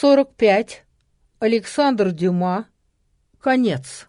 сорок пять. Александр Дюма. Конец.